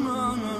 aman aman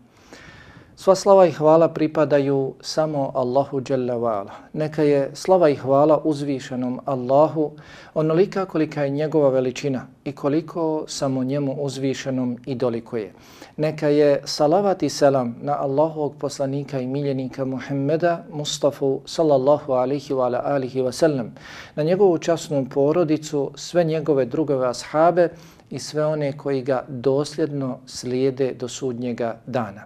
Sva slava i hvala pripadaju samo Allahu Jalla wa'ala. Neka je slava i hvala uzvišenom Allahu onolika kolika je njegova veličina i koliko samo njemu uzvišenom i dolikuje. Neka je salavat i selam na Allahovog poslanika i miljenika Muhammeda Mustafa sallallahu alihi wa alihi wa sallam, na njegovu časnu porodicu, sve njegove drugove ashabe i sve one koji ga dosljedno slijede do sudnjega dana.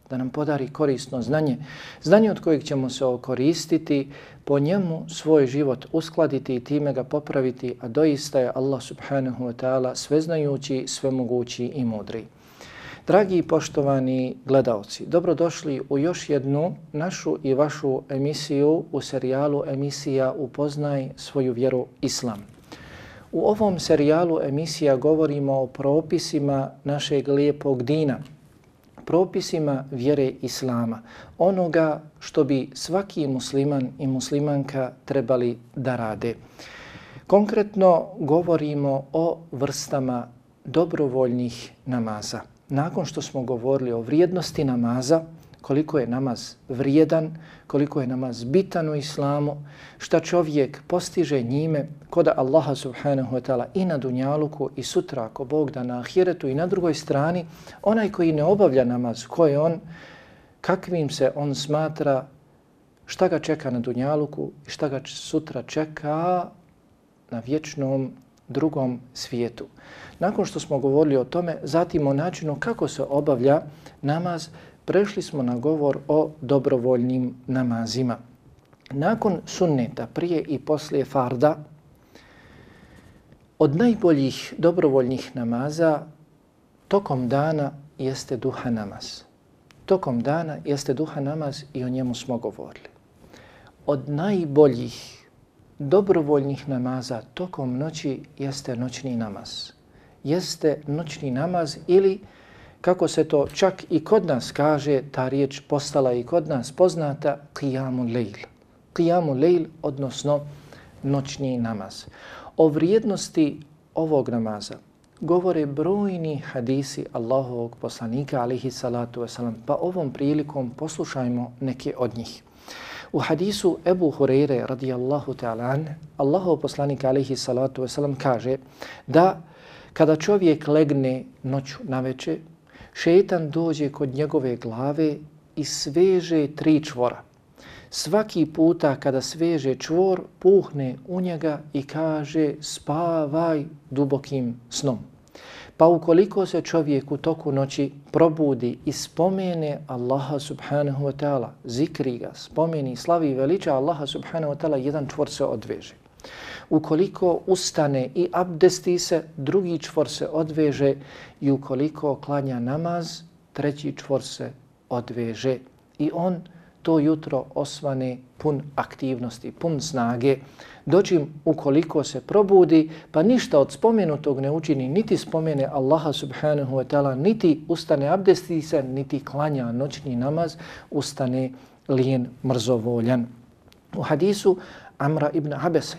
da nam podari korisno znanje, znanje od kojeg ćemo se okoristiti, po njemu svoj život uskladiti i time ga popraviti, a doista je Allah subhanahu wa ta'ala sveznajući, svemogući i mudri. Dragi i poštovani gledalci, dobrodošli u još jednu našu i vašu emisiju u serijalu emisija Upoznaj svoju vjeru Islam. U ovom serijalu emisija govorimo o propisima našeg lijepog dina, propisima vjere Islama, onoga što bi svaki musliman i muslimanka trebali da rade. Konkretno govorimo o vrstama dobrovoljnih namaza. Nakon što smo govorili o vrijednosti namaza, koliko je namaz vrijedan, koliko je namaz bitan u islamu, šta čovjek postiže njime kod Allaha subhanahu wa ta'ala i na dunjaluku i sutra ako Bog da na ahiretu i na drugoj strani, onaj koji ne obavlja namaz, ko je on, kakvim se on smatra, šta ga čeka na dunjaluku i šta ga sutra čeka na vječnom drugom svijetu. Nakon što smo govorili o tome, zatim o načinu kako se obavlja namaz, prešli smo na govor o dobrovoljnim namazima. Nakon sunneta, prije i poslije farda, od najboljih dobrovoljnih namaza tokom dana jeste duha namaz. Tokom dana jeste duha namaz i o njemu smo govorili. Od najboljih dobrovoljnih namaza tokom noći jeste noćni namaz. Jeste noćni namaz ili kako se to čak i kod nas kaže, ta riječ postala i kod nas poznata, qiyamu lejl. Qiyamu lejl, odnosno noćni namaz. O vrijednosti ovog namaza govore brojni hadisi Allahovog poslanika, alihi salatu wasalam, pa ovom prilikom poslušajmo neke od njih. U hadisu Ebu Hureyre radijallahu ta'ala, an, Allahov poslanik alihi salatu wasalam, kaže da kada čovjek legne noću na večer, šetan dođe kod njegove glave i sveže tri čvora. Svaki puta kada sveže čvor, puhne u njega i kaže spavaj dubokim snom. Pa ukoliko se čovjek u toku noći probudi i spomene Allaha subhanahu wa ta'ala, zikri ga, spomeni, slavi i veliča Allaha subhanahu wa ta'ala, jedan čvor se odveže ukoliko ustane i abdesti se, drugi čvor se odveže i ukoliko klanja namaz, treći čvor se odveže. I on to jutro osvane pun aktivnosti, pun snage. Dođim ukoliko se probudi, pa ništa od spomenutog ne učini, niti spomene Allaha subhanahu wa ta'ala, niti ustane abdesti se, niti klanja noćni namaz, ustane lijen mrzovoljan. U hadisu Amra ibn Abese,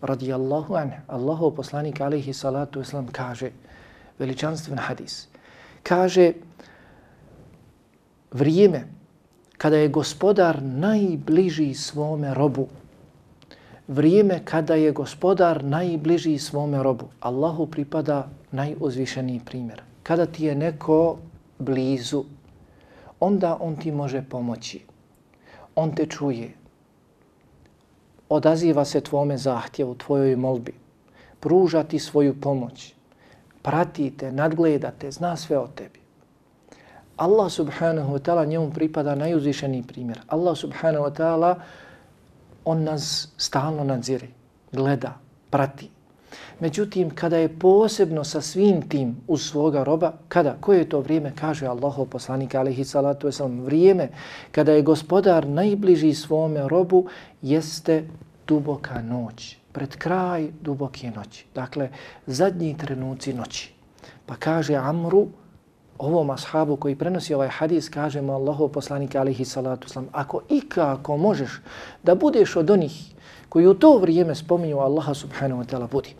radijallahu anhu, Allahov poslanik alaihi salatu islam kaže, veličanstven hadis, kaže, vrijeme kada je gospodar najbliži svome robu, vrijeme kada je gospodar najbliži svome robu, Allahu pripada najuzvišeniji primjer. Kada ti je neko blizu, onda on ti može pomoći. On te čuje. Odaziva se tvome zahtjevu, tvojoj molbi. Pruža ti svoju pomoć. Pratite, nadgledate, zna sve o tebi. Allah subhanahu wa ta'ala njemu pripada najuzvišeniji primjer. Allah subhanahu wa ta'ala on nas stalno nadziri, gleda, prati. Međutim, kada je posebno sa svim tim uz svoga roba, kada, koje je to vrijeme, kaže Allahov poslanik alaihi salatu wasalam, vrijeme kada je gospodar najbliži svome robu, jeste duboka noć, pred kraj duboke noći. Dakle, zadnji trenuci noći. Pa kaže Amru, ovom ashabu koji prenosi ovaj hadis, kaže mu Allahu poslanik alihi salatu slam, ako ikako možeš da budeš od onih koji u to vrijeme spominju Allaha subhanahu wa ta'ala, budi.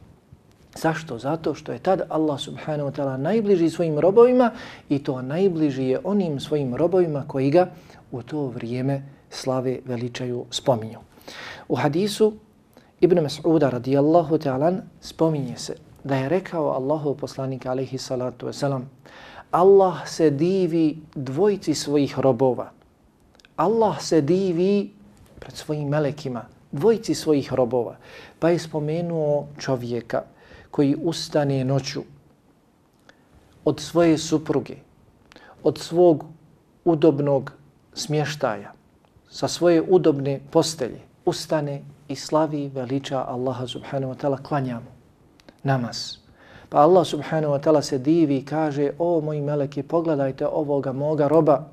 Zašto? Zato što je tad Allah subhanahu wa ta'ala najbliži svojim robovima i to najbliži je onim svojim robovima koji ga u to vrijeme slave veličaju spominju. U hadisu Ibn Mas'uda radijallahu ta'ala spominje se da je rekao Allahu poslanik alaihi salatu wasalam Allah se divi dvojci svojih robova. Allah se divi pred svojim melekima, dvojci svojih robova. Pa je spomenuo čovjeka koji ustane noću od svoje supruge, od svog udobnog smještaja, sa svoje udobne postelje, ustane i slavi veliča Allaha subhanahu wa ta'ala, klanjamo namaz. Pa Allah subhanahu wa ta'ala se divi i kaže, o moji meleki, pogledajte ovoga moga roba.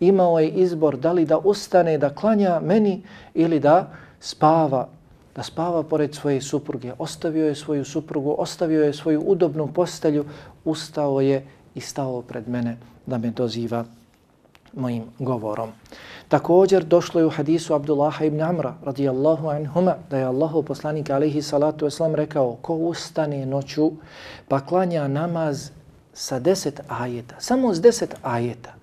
Imao je izbor da li da ustane, da klanja meni ili da spava, da spava pored svoje supruge. Ostavio je svoju suprugu, ostavio je svoju udobnu postelju, ustao je i stao pred mene da me doziva mojim govorom. Također došlo je u hadisu Abdullaha ibn Amra radijallahu anhuma da je Allahu poslanik alaihi salatu wasalam rekao ko ustane noću pa klanja namaz sa deset ajeta, samo s deset ajeta,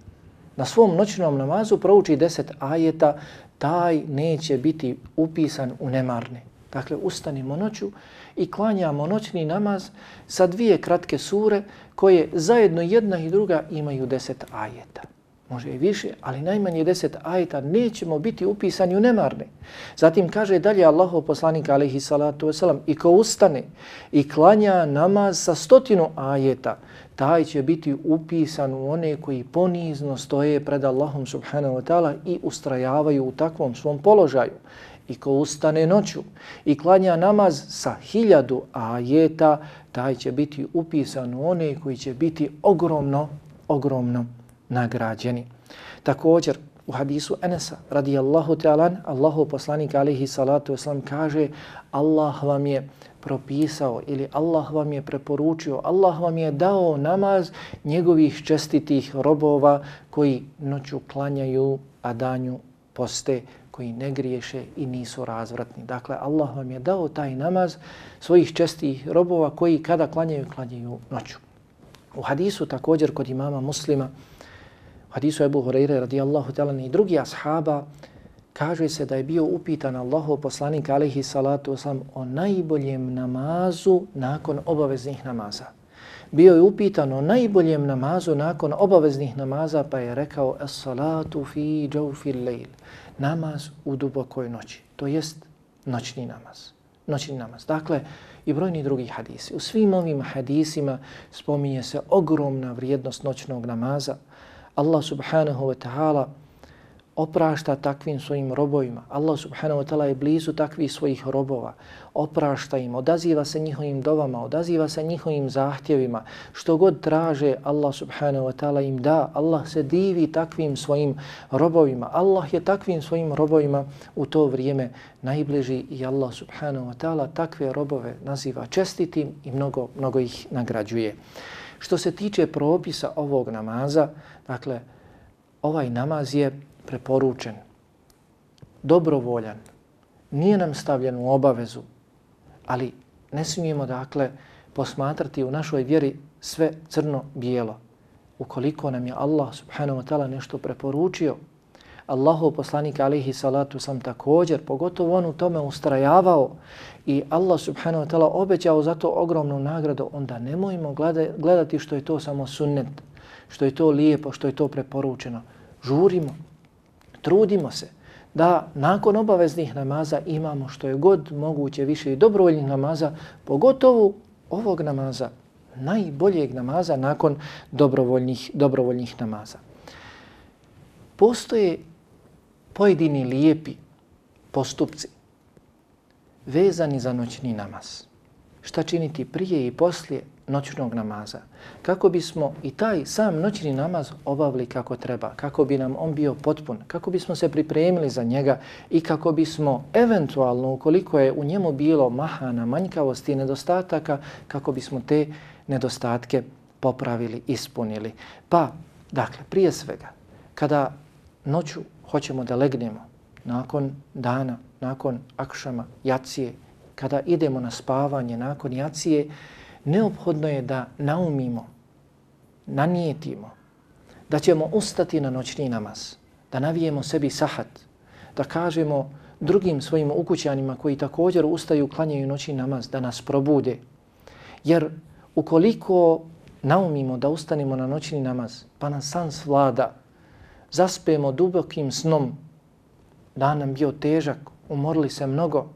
na svom noćnom namazu prouči deset ajeta, taj neće biti upisan u nemarne. Dakle, ustanimo noću i klanjamo noćni namaz sa dvije kratke sure koje zajedno jedna i druga imaju deset ajeta može i više, ali najmanje deset ajeta nećemo biti upisani u nemarne. Zatim kaže dalje Allahov poslanik alaihi salatu wasalam i ko ustane i klanja namaz sa stotinu ajeta, taj će biti upisan u one koji ponizno stoje pred Allahom subhanahu wa ta'ala i ustrajavaju u takvom svom položaju. I ko ustane noću i klanja namaz sa hiljadu ajeta, taj će biti upisan u one koji će biti ogromno, ogromno nagrađeni. Također u hadisu Enesa radijallahu ta'ala Allahu poslanik alihi salatu wasalam kaže Allah vam je propisao ili Allah vam je preporučio, Allah vam je dao namaz njegovih čestitih robova koji noću klanjaju, a danju poste, koji ne griješe i nisu razvratni. Dakle, Allah vam je dao taj namaz svojih čestih robova koji kada klanjaju, klanjaju noću. U hadisu također kod imama muslima hadisu Ebu Horeire radijallahu ta'ala i drugi ashaba, kaže se da je bio upitan Allahov poslanik alaihi salatu wasalam o najboljem namazu nakon obaveznih namaza. Bio je upitan o najboljem namazu nakon obaveznih namaza pa je rekao es salatu fi jawfil lejl. Namaz u dubokoj noći. To jest noćni namaz. Noćni namaz. Dakle, i brojni drugi hadisi. U svim ovim hadisima spominje se ogromna vrijednost noćnog namaza. Allah subhanahu wa ta'ala oprašta takvim svojim robovima. Allah subhanahu wa ta'ala je blizu takvih svojih robova. Oprašta im, odaziva se njihovim dovama, odaziva se njihovim zahtjevima. Što god traže, Allah subhanahu wa ta'ala im da. Allah se divi takvim svojim robovima. Allah je takvim svojim robovima u to vrijeme najbliži i Allah subhanahu wa ta'ala takve robove naziva čestitim i mnogo, mnogo ih nagrađuje. Što se tiče propisa ovog namaza, dakle, ovaj namaz je preporučen, dobrovoljan, nije nam stavljen u obavezu, ali ne smijemo dakle posmatrati u našoj vjeri sve crno-bijelo. Ukoliko nam je Allah subhanahu wa ta'ala nešto preporučio, Allahov poslanik alihi salatu sam također, pogotovo on u tome ustrajavao i Allah subhanahu wa ta'ala obećao za to ogromnu nagradu, onda nemojmo gledati što je to samo sunnet, što je to lijepo, što je to preporučeno. Žurimo, trudimo se da nakon obaveznih namaza imamo što je god moguće više i dobrovoljnih namaza, pogotovo ovog namaza, najboljeg namaza nakon dobrovoljnih, dobrovoljnih namaza. Postoje pojedini lijepi postupci vezani za noćni namaz. Šta činiti prije i poslije noćnog namaza, kako bismo i taj sam noćni namaz obavili kako treba, kako bi nam on bio potpun, kako bismo se pripremili za njega i kako bismo eventualno, ukoliko je u njemu bilo mahana, manjkavosti i nedostataka, kako bismo te nedostatke popravili, ispunili. Pa, dakle, prije svega, kada noću hoćemo da legnemo, nakon dana, nakon akšama, jacije, kada idemo na spavanje, nakon jacije, neophodno je da naumimo, nanijetimo, da ćemo ustati na noćni namaz, da navijemo sebi sahat, da kažemo drugim svojim ukućanima koji također ustaju, klanjaju noćni namaz, da nas probude. Jer ukoliko naumimo da ustanemo na noćni namaz, pa nas san svlada, zaspemo dubokim snom, dan nam bio težak, umorili se mnogo,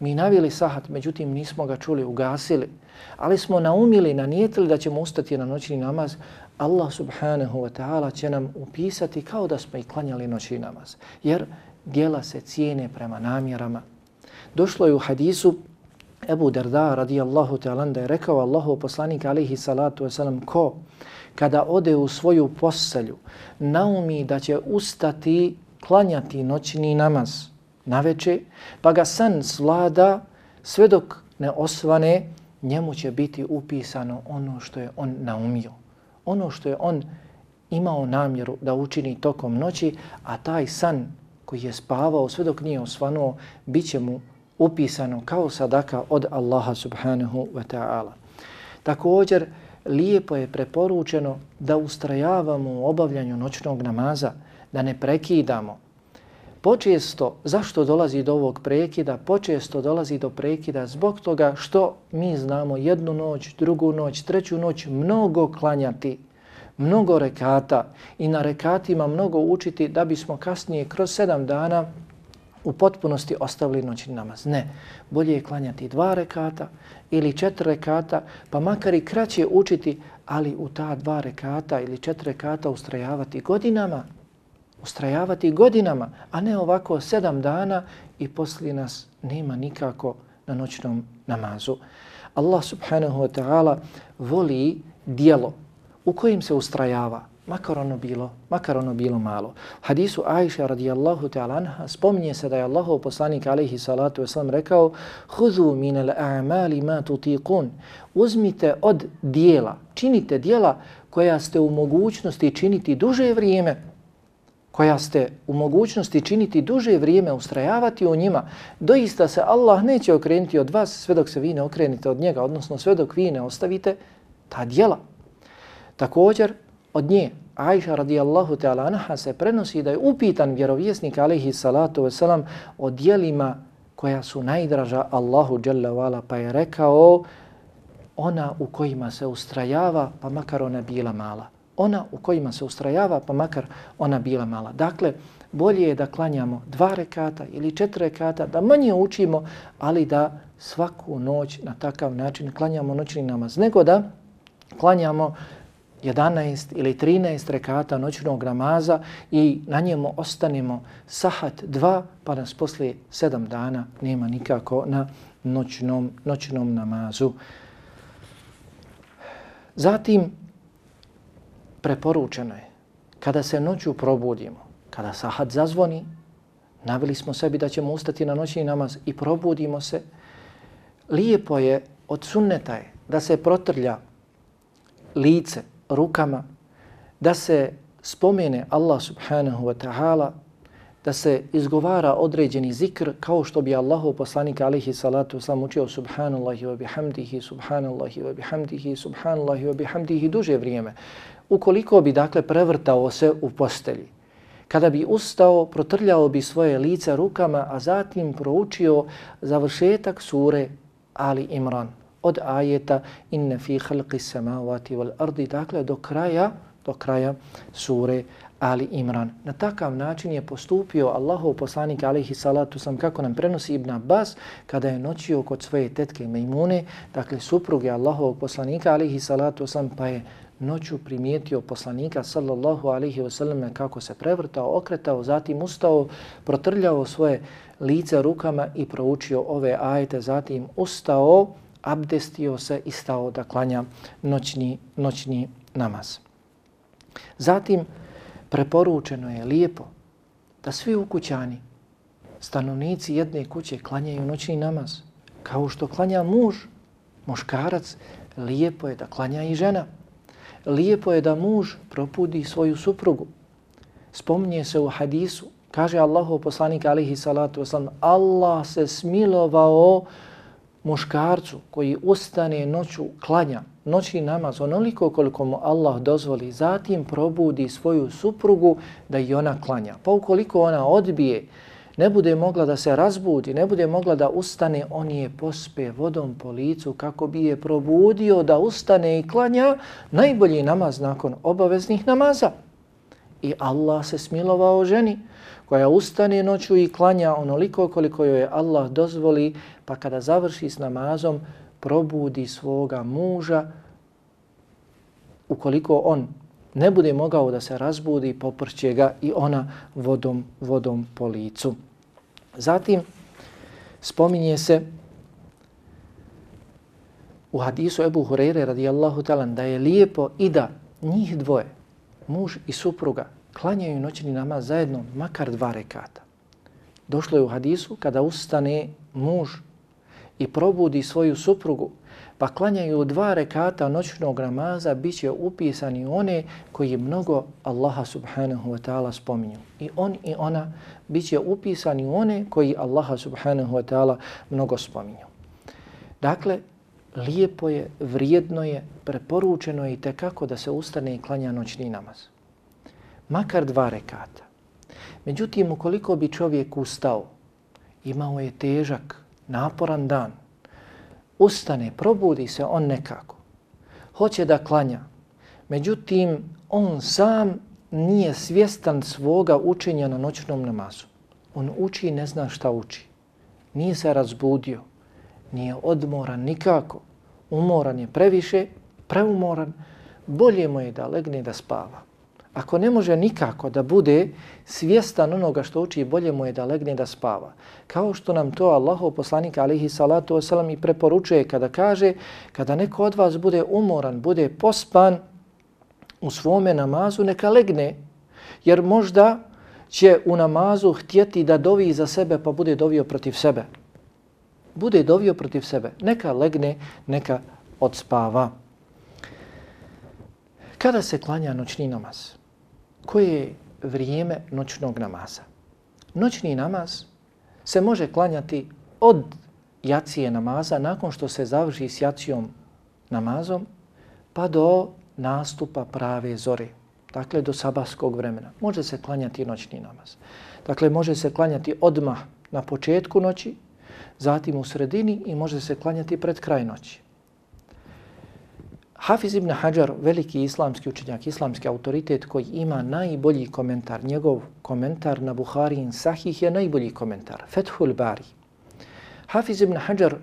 mi navili sahat, međutim nismo ga čuli, ugasili, ali smo naumili, nanijetili da ćemo ustati na noćni namaz, Allah subhanahu wa ta'ala će nam upisati kao da smo i klanjali noćni namaz. Jer dijela se cijene prema namjerama. Došlo je u hadisu Ebu Darda radijallahu ta'ala da je rekao Allahu poslanik alihi salatu wasalam ko kada ode u svoju postelju, naumi da će ustati klanjati noćni namaz na veče, pa ga san svlada sve dok ne osvane njemu će biti upisano ono što je on naumio. Ono što je on imao namjeru da učini tokom noći, a taj san koji je spavao sve dok nije osvanuo, bit će mu upisano kao sadaka od Allaha subhanahu wa ta'ala. Također, lijepo je preporučeno da ustrajavamo u obavljanju noćnog namaza, da ne prekidamo, Počesto, zašto dolazi do ovog prekida? Počesto dolazi do prekida zbog toga što mi znamo jednu noć, drugu noć, treću noć mnogo klanjati, mnogo rekata i na rekatima mnogo učiti da bismo kasnije kroz sedam dana u potpunosti ostavili noćni namaz. Ne, bolje je klanjati dva rekata ili četiri rekata, pa makar i kraće učiti, ali u ta dva rekata ili četiri rekata ustrajavati godinama, ustrajavati godinama, a ne ovako sedam dana i poslije nas nema nikako na noćnom namazu. Allah subhanahu wa ta'ala voli dijelo u kojim se ustrajava, makar ono bilo, makar ono bilo malo. Hadisu Aisha radijallahu ta'ala anha spominje se da je Allahov poslanik alaihi salatu wasalam rekao Huzu minel a'mali ma tutiqun Uzmite od dijela, činite dijela koja ste u mogućnosti činiti duže vrijeme koja ste u mogućnosti činiti duže vrijeme, ustrajavati u njima, doista se Allah neće okrenuti od vas sve dok se vi ne okrenite od njega, odnosno sve dok vi ne ostavite ta dijela. Također, od nje, Aisha radijallahu ta'ala anha se prenosi da je upitan vjerovjesnik alaihi salatu wasalam o dijelima koja su najdraža Allahu dželle vala, pa je rekao ona u kojima se ustrajava, pa makar ona bila mala ona u kojima se ustrajava, pa makar ona bila mala. Dakle, bolje je da klanjamo dva rekata ili četiri rekata, da manje učimo, ali da svaku noć na takav način klanjamo noćni namaz, nego da klanjamo 11 ili 13 rekata noćnog namaza i na njemu ostanemo sahat dva, pa nas poslije sedam dana nema nikako na noćnom, noćnom namazu. Zatim, preporučeno je, kada se noću probudimo, kada sahat zazvoni, navili smo sebi da ćemo ustati na noćni namaz i probudimo se, lijepo je od sunneta je da se protrlja lice rukama, da se spomene Allah subhanahu wa ta'ala, da se izgovara određeni zikr kao što bi Allahu poslanik alihi salatu sam učio subhanallahi wa bihamdihi, subhanallahi wa bihamdihi, subhanallahi wa bihamdihi duže vrijeme. Ukoliko bi dakle prevrtao se u postelji, kada bi ustao, protrljao bi svoje lice rukama, a zatim proučio završetak sure Ali Imran od ajeta inne fi halqi samavati wal ardi, dakle do kraja, do kraja sure Ali Imran. Na takav način je postupio Allahov poslanik alaihi salatu sam kako nam prenosi Ibn Abbas kada je noćio kod svoje tetke Mejmune, dakle supruge Allahovog poslanika alaihi salatu sam pa je noću primijetio poslanika sallallahu alaihi wasallam kako se prevrtao, okretao, zatim ustao, protrljao svoje lice rukama i proučio ove ajete, zatim ustao, abdestio se i stao da klanja noćni, noćni namaz. Zatim, preporučeno je lijepo da svi ukućani, stanovnici jedne kuće klanjaju noćni namaz. Kao što klanja muž, muškarac, lijepo je da klanja i žena. Lijepo je da muž propudi svoju suprugu. Spominje se u hadisu, kaže Allahu poslanik alihi salatu wasalam, Allah se smilovao muškarcu koji ustane noću klanja, noći namaz onoliko koliko mu Allah dozvoli, zatim probudi svoju suprugu da i ona klanja. Pa ukoliko ona odbije, ne bude mogla da se razbudi, ne bude mogla da ustane, on je pospe vodom po licu kako bi je probudio da ustane i klanja najbolji namaz nakon obaveznih namaza. I Allah se smilovao ženi koja ustane noću i klanja onoliko koliko joj Allah dozvoli, pa kada završi s namazom, probudi svoga muža, ukoliko on ne bude mogao da se razbudi, poprće ga i ona vodom, vodom po licu. Zatim, spominje se u hadisu Ebu Hureyre radijallahu talan da je lijepo i da njih dvoje, muž i supruga, klanjaju noćni namaz zajedno makar dva rekata. Došlo je u hadisu kada ustane muž i probudi svoju suprugu pa klanjaju dva rekata noćnog namaza, bit će upisani one koji mnogo Allaha subhanahu wa ta'ala spominju. I on i ona bit će upisani one koji Allaha subhanahu wa ta'ala mnogo spominju. Dakle, lijepo je, vrijedno je, preporučeno je i tekako da se ustane i klanja noćni namaz. Makar dva rekata. Međutim, ukoliko bi čovjek ustao, imao je težak, naporan dan, ustane, probudi se on nekako, hoće da klanja, međutim, on sam nije svjestan svoga učenja na noćnom namazu. On uči i ne zna šta uči. Nije se razbudio, nije odmoran nikako, umoran je previše, preumoran, bolje mu je da legne da spava. Ako ne može nikako da bude svjestan onoga što uči, bolje mu je da legne da spava. Kao što nam to Allahov poslanik alihi salatu wasalam i preporučuje kada kaže kada neko od vas bude umoran, bude pospan u svome namazu, neka legne. Jer možda će u namazu htjeti da dovi za sebe pa bude dovio protiv sebe. Bude dovio protiv sebe. Neka legne, neka odspava. Kada se klanja noćni namaz? Koje je vrijeme noćnog namaza. Noćni namaz se može klanjati od jacije namaza nakon što se završi s jacijom namazom pa do nastupa prave zore. Dakle, do sabahskog vremena. Može se klanjati noćni namaz. Dakle, može se klanjati odmah na početku noći, zatim u sredini i može se klanjati pred kraj noći. Hafiz ibn Hajar, veliki islamski učenjak, islamski autoritet koji ima najbolji komentar, njegov komentar na Buharin Sahih je najbolji komentar, Fethul Bari. Hafiz ibn Hajar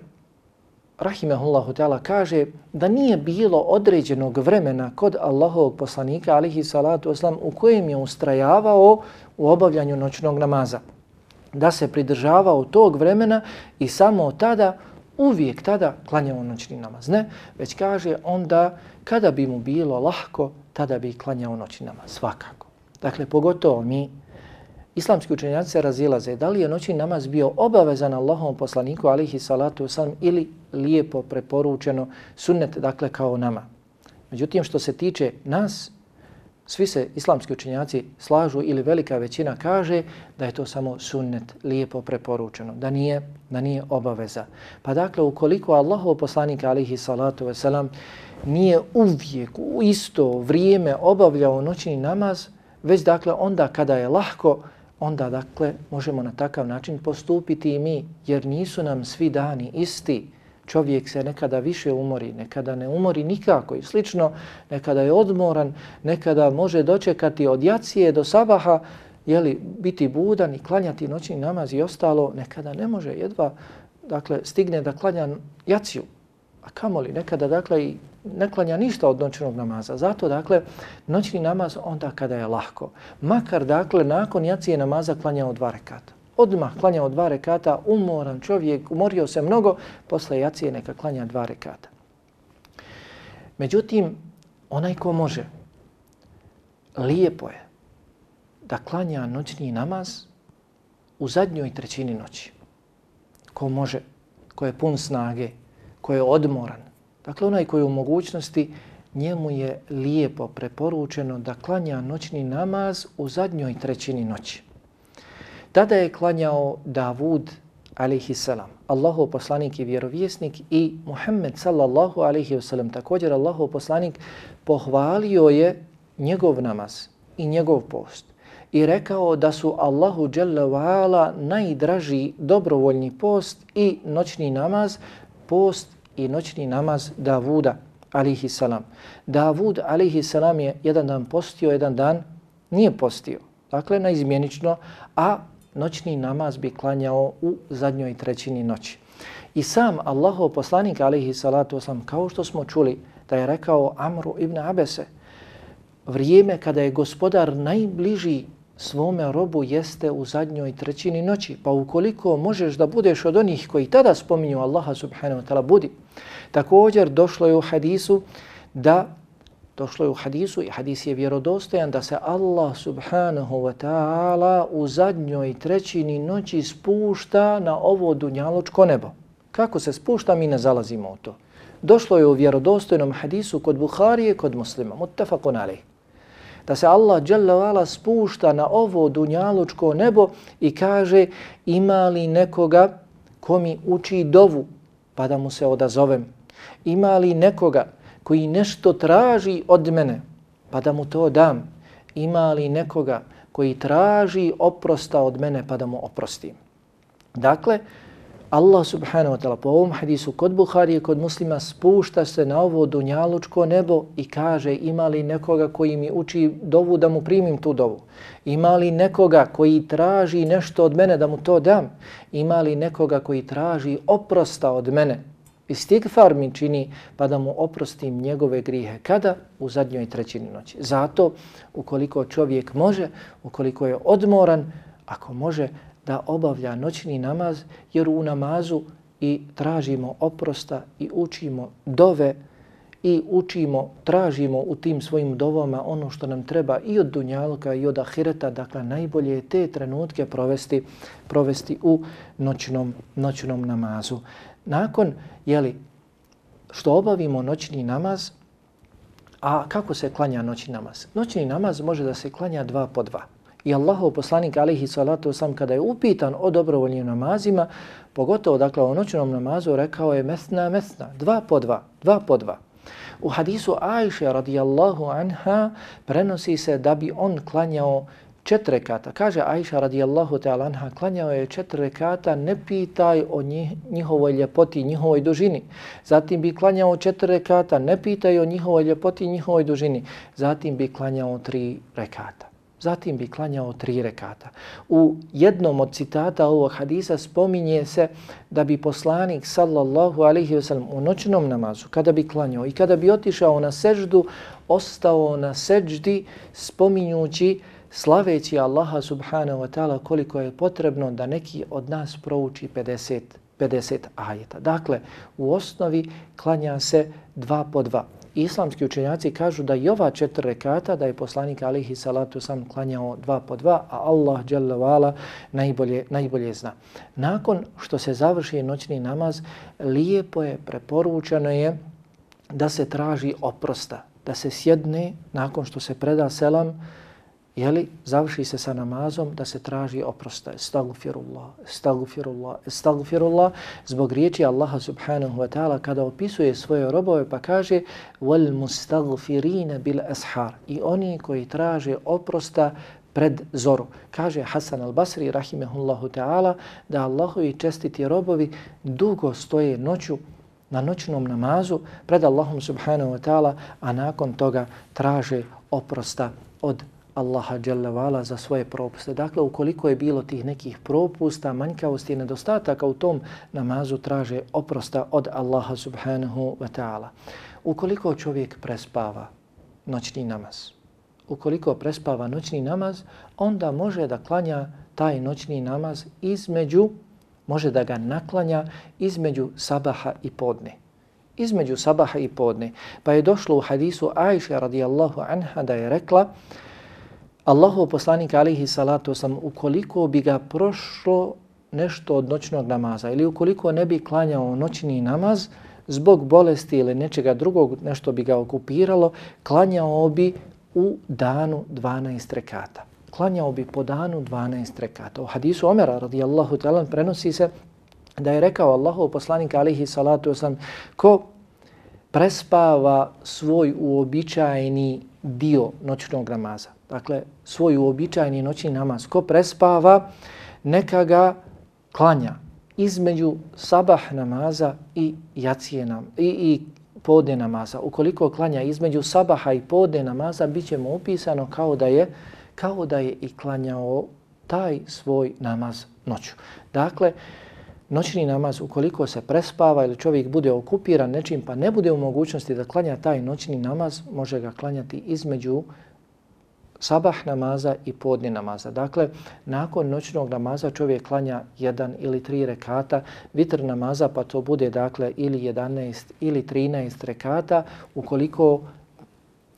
rahimehullahu ta'ala, kaže da nije bilo određenog vremena kod Allahovog poslanika, alihi salatu oslam, u kojem je ustrajavao u obavljanju noćnog namaza. Da se pridržavao tog vremena i samo tada, uvijek tada, klanjao noćni namaz. Ne, već kaže onda kada bi mu bilo lahko, tada bi klanjao noćni namaz. Svakako. Dakle, pogotovo mi, islamski učenjaci se razilaze da li je noćni namaz bio obavezan Allahom poslaniku alihi salatu wasalam ili lijepo preporučeno sunnet, dakle kao nama. Međutim, što se tiče nas, svi se islamski učenjaci slažu ili velika većina kaže da je to samo sunnet, lijepo preporučeno, da nije, da nije obaveza. Pa dakle, ukoliko Allahov poslanik alihi salatu wasalam nije uvijek u isto vrijeme obavljao noćni namaz, već dakle onda kada je lahko, onda dakle možemo na takav način postupiti i mi, jer nisu nam svi dani isti. Čovjek se nekada više umori, nekada ne umori nikako i slično, nekada je odmoran, nekada može dočekati od jacije do sabaha, jeli, biti budan i klanjati noćni namaz i ostalo, nekada ne može jedva dakle, stigne da klanja jaciju. A kamoli, nekada dakle i ne klanja ništa od noćnog namaza. Zato, dakle, noćni namaz onda kada je lahko. Makar, dakle, nakon jacije namaza klanjao dva rekata. Odmah klanjao dva rekata, umoran čovjek, umorio se mnogo, posle jacije neka klanja dva rekata. Međutim, onaj ko može, lijepo je da klanja noćni namaz u zadnjoj trećini noći. Ko može, ko je pun snage, ko je odmoran, Dakle, onaj koji je u mogućnosti, njemu je lijepo preporučeno da klanja noćni namaz u zadnjoj trećini noći. Tada je klanjao Davud alaihi salam, Allahov poslanik i vjerovjesnik i Muhammed sallallahu alaihi wasalam, također Allahov poslanik pohvalio je njegov namaz i njegov post i rekao da su Allahu Jalla wa'ala najdraži dobrovoljni post i noćni namaz, post i noćni namaz Davuda alihi salam. Davud alihi salam je jedan dan postio, jedan dan nije postio. Dakle, na izmjenično, a noćni namaz bi klanjao u zadnjoj trećini noći. I sam Allahov poslanik alihi salatu wasalam, kao što smo čuli da je rekao Amru ibn Abese, vrijeme kada je gospodar najbliži svome robu jeste u zadnjoj trećini noći. Pa ukoliko možeš da budeš od onih koji tada spominju Allaha subhanahu wa ta'ala, budi. Također došlo je u hadisu da došlo je u hadisu i hadis je vjerodostojan da se Allah subhanahu wa ta'ala u zadnjoj trećini noći spušta na ovo dunjaločko nebo. Kako se spušta, mi ne zalazimo u to. Došlo je u vjerodostojnom hadisu kod Buharije, kod muslima, muttafaqun alaih da se Allah dželavala spušta na ovo dunjaločko nebo i kaže ima li nekoga ko mi uči dovu pa da mu se odazovem. Ima li nekoga koji nešto traži od mene pa da mu to dam. Ima li nekoga koji traži oprosta od mene pa da mu oprostim. Dakle, Allah subhanahu wa ta'ala po ovom hadisu kod Buhari i kod muslima spušta se na ovo dunjalučko nebo i kaže ima li nekoga koji mi uči dovu da mu primim tu dovu? Ima li nekoga koji traži nešto od mene da mu to dam? Ima li nekoga koji traži oprosta od mene? Istigfar mi čini pa da mu oprostim njegove grihe. Kada? U zadnjoj trećini noći. Zato, ukoliko čovjek može, ukoliko je odmoran, ako može, da obavlja noćni namaz, jer u namazu i tražimo oprosta i učimo dove i učimo, tražimo u tim svojim dovama ono što nam treba i od dunjalka i od ahireta, dakle najbolje je te trenutke provesti, provesti u noćnom, noćnom namazu. Nakon, jeli, što obavimo noćni namaz, a kako se klanja noćni namaz? Noćni namaz može da se klanja dva po dva. I Allahov poslanik alihi salatu sam kada je upitan o dobrovoljnim namazima, pogotovo dakle o noćnom namazu, rekao je mesna, mesna, dva po dva, dva po dva. U hadisu Ajše radijallahu anha prenosi se da bi on klanjao četiri rekata. Kaže Ajša radijallahu ta'ala anha, klanjao je četiri rekata, ne pitaj o njih, njihovoj ljepoti, njihovoj dužini. Zatim bi klanjao četiri rekata, ne pitaj o njihovoj ljepoti, njihovoj dužini. Zatim bi klanjao tri rekata. zatim bi klanjao tri rekata. U jednom od citata ovog hadisa spominje se da bi poslanik sallallahu alaihi ve sellem u noćnom namazu, kada bi klanjao i kada bi otišao na seždu, ostao na seždi spominjući slaveći Allaha subhanahu wa ta'ala koliko je potrebno da neki od nas prouči 50, 50 ajeta. Dakle, u osnovi klanja se dva po dva islamski učenjaci kažu da i ova četiri rekata, da je poslanik alihi salatu sam klanjao dva po dva, a Allah vala najbolje, najbolje zna. Nakon što se završi noćni namaz, lijepo je, preporučeno je da se traži oprosta, da se sjedne nakon što se preda selam, jeli, završi se sa namazom da se traži oprosta. Estagfirullah, estagfirullah, estagfirullah, zbog riječi Allaha subhanahu wa ta'ala kada opisuje svoje robove pa kaže wal mustagfirina bil ashar i oni koji traže oprosta pred zoru. Kaže Hasan al-Basri rahimehullahu ta'ala da Allahovi čestiti robovi dugo stoje noću na noćnom namazu pred Allahom subhanahu wa ta'ala, a nakon toga traže oprosta od Allaha dželle vala za svoje propuste. Dakle, ukoliko je bilo tih nekih propusta, manjkavosti i nedostataka u tom namazu traže oprosta od Allaha subhanahu wa ta'ala. Ukoliko čovjek prespava noćni namaz, ukoliko prespava noćni namaz, onda može da klanja taj noćni namaz između, može da ga naklanja između sabaha i podne. Između sabaha i podne. Pa je došlo u hadisu Aisha radijallahu anha da je rekla, Allahov poslanik alihi salatu sam ukoliko bi ga prošlo nešto od noćnog namaza ili ukoliko ne bi klanjao noćni namaz zbog bolesti ili nečega drugog, nešto bi ga okupiralo, klanjao bi u danu 12 rekata. Klanjao bi po danu 12 rekata. U hadisu Omera radijallahu ta'ala prenosi se da je rekao Allahov poslanik alihi salatu sam ko prespava svoj uobičajeni dio noćnog namaza dakle, svoj uobičajni noćni namaz, ko prespava, neka ga klanja između sabah namaza i jacije nam, i, i podne namaza. Ukoliko klanja između sabaha i podne namaza, bit će mu upisano kao da je kao da je i klanjao taj svoj namaz noću. Dakle, noćni namaz, ukoliko se prespava ili čovjek bude okupiran nečim pa ne bude u mogućnosti da klanja taj noćni namaz, može ga klanjati između sabah namaza i podni namaza. Dakle, nakon noćnog namaza čovjek klanja jedan ili tri rekata, vitr namaza pa to bude dakle ili 11 ili 13 rekata, ukoliko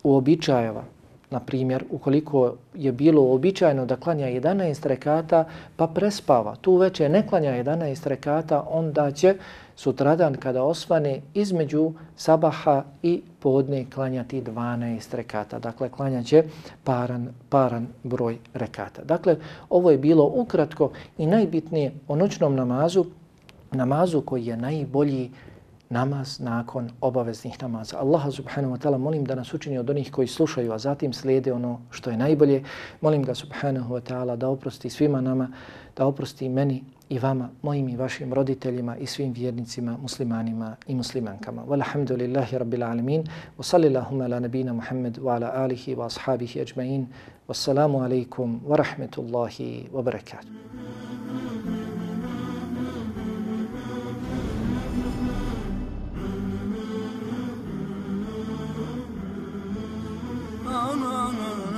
uobičajeva, na primjer, ukoliko je bilo uobičajeno da klanja 11 rekata pa prespava, tu već je ne klanja 11 rekata, onda će sutradan kada osvane između sabaha i podne klanjati 12 rekata. Dakle, klanjaće paran, paran broj rekata. Dakle, ovo je bilo ukratko i najbitnije o noćnom namazu, namazu koji je najbolji namaz nakon obaveznih namaza. Allaha subhanahu wa ta'ala molim da nas učini od onih koji slušaju, a zatim slijede ono što je najbolje. Molim ga subhanahu wa ta'ala da oprosti svima nama, da oprosti meni i vama, mojim i vašim roditeljima i svim vjernicima, muslimanima i muslimankama. Walhamdulillahi rabbil alamin. wa salilahuma ala nabina Muhammed wa ala alihi wa ashabihi ajma'in, wassalamu alaikum wa rahmetullahi wa barakatuh. Oh, no, no, no.